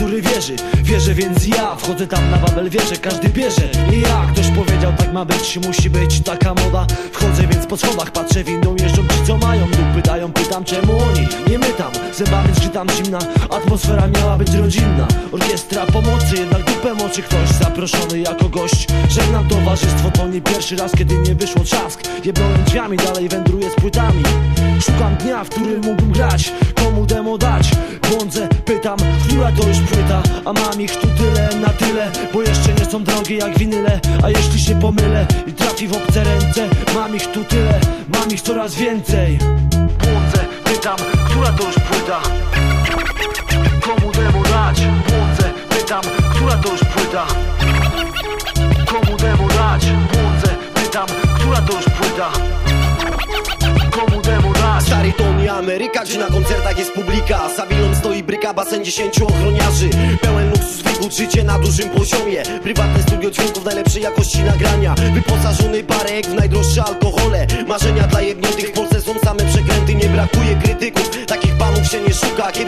który wierzy. Wierzę więc ja, wchodzę tam na Babel wierzę Każdy bierze. I ja, ktoś powiedział tak ma być Musi być taka moda. Wchodzę więc po schodach, patrzę windą Jeżdżą ci co mają. Lub pytają Pytam czemu oni, nie Zębami zgrzytam zimna, atmosfera miała być rodzinna. Orkiestra pomocy, jednak dupę moczy ktoś Zaproszony jako gość. Żegnam towarzystwo, to nie pierwszy raz Kiedy nie wyszło trzask. Jebnąłem drzwiami, dalej wędruję z płytami. Szukam dnia, w którym mógłbym grać. Komu demo dać? Błądzę, pytam, która to już płyta? A mam ich tu tyle na tyle Bo jeszcze nie są drogie jak winyle. A jeśli się pomylę i trafi w obce ręce Mam ich tu tyle, mam ich coraz więcej. Błądzę, pytam, która to już płyta? Komu demo dać? Błądzę, pytam, która to już płyta? Komu demo dać? Błądzę, pytam, która to już płyta? Komu demo dać? Stary to nie Ameryka, gdzie na koncertach jest publika. Za wilą stoi bryka, basen dziesięciu ochroniarzy. Pełen luksus, wychód, życie na dużym poziomie. Prywatne studio dźwięków, najlepszej jakości nagrania. Wyposażony parek w najdroższe alkohole. Marzenia dla jebniętych w Polsce są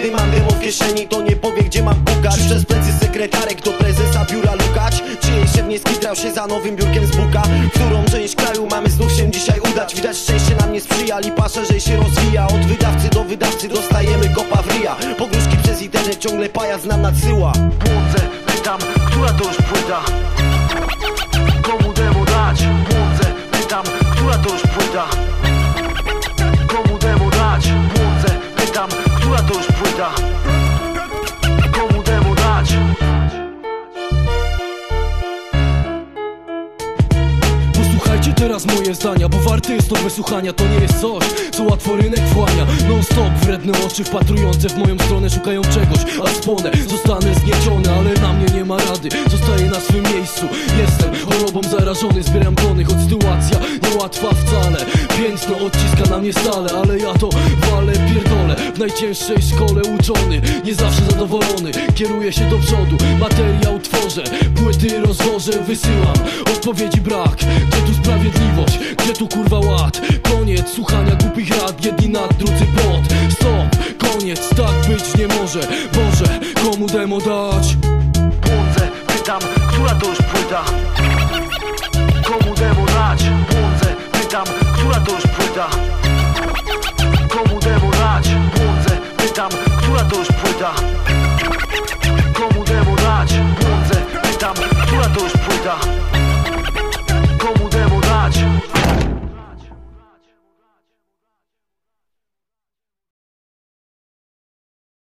Kiedy mam demo w kieszeni, to nie powie gdzie mam pukać. Przez plecy sekretarek do prezesa biura lukać. Czy jej szef nie skitrał się za nowym biurkiem z buka którą część kraju mamy znów się dzisiaj udać. Widać szczęście nam nie sprzyja, lipa szerzej się rozwija. Od wydawcy do wydawcy dostajemy kopa w ryja. Pogróżki przez internet ciągle pajac nam nadsyła. Błądzę, pytam, która to już płyta? Komu demo dać? Błądzę, pytam, która to już płyta Posłuchajcie teraz moje zdania, bo warte jest to wysłuchania To nie jest coś, co łatwo rynek wchłania. Non stop, wredne oczy wpatrujące w moją stronę Szukają czegoś, a spłonę Zostanę zgnieciony, ale na mnie nie ma rady Zostaję na swym miejscu. Jestem chorobą zarażony, zbieram plony Choć sytuacja niełatwa wcale Piętno odciska na mnie stale Ale ja to walę, najcięższej szkole uczony Nie zawsze zadowolony Kieruję się do przodu, materiał tworzę Płyty rozwożę, wysyłam Odpowiedzi brak, gdzie tu sprawiedliwość? Gdzie tu kurwa ład? Koniec słuchania głupich rad Jedni nad, drudzy pod Stop, koniec, tak być nie może Boże, komu demo dać? Błądzę, pytam, która to już płyta Komu demo dać? Błądzę, pytam, która to już płyta to już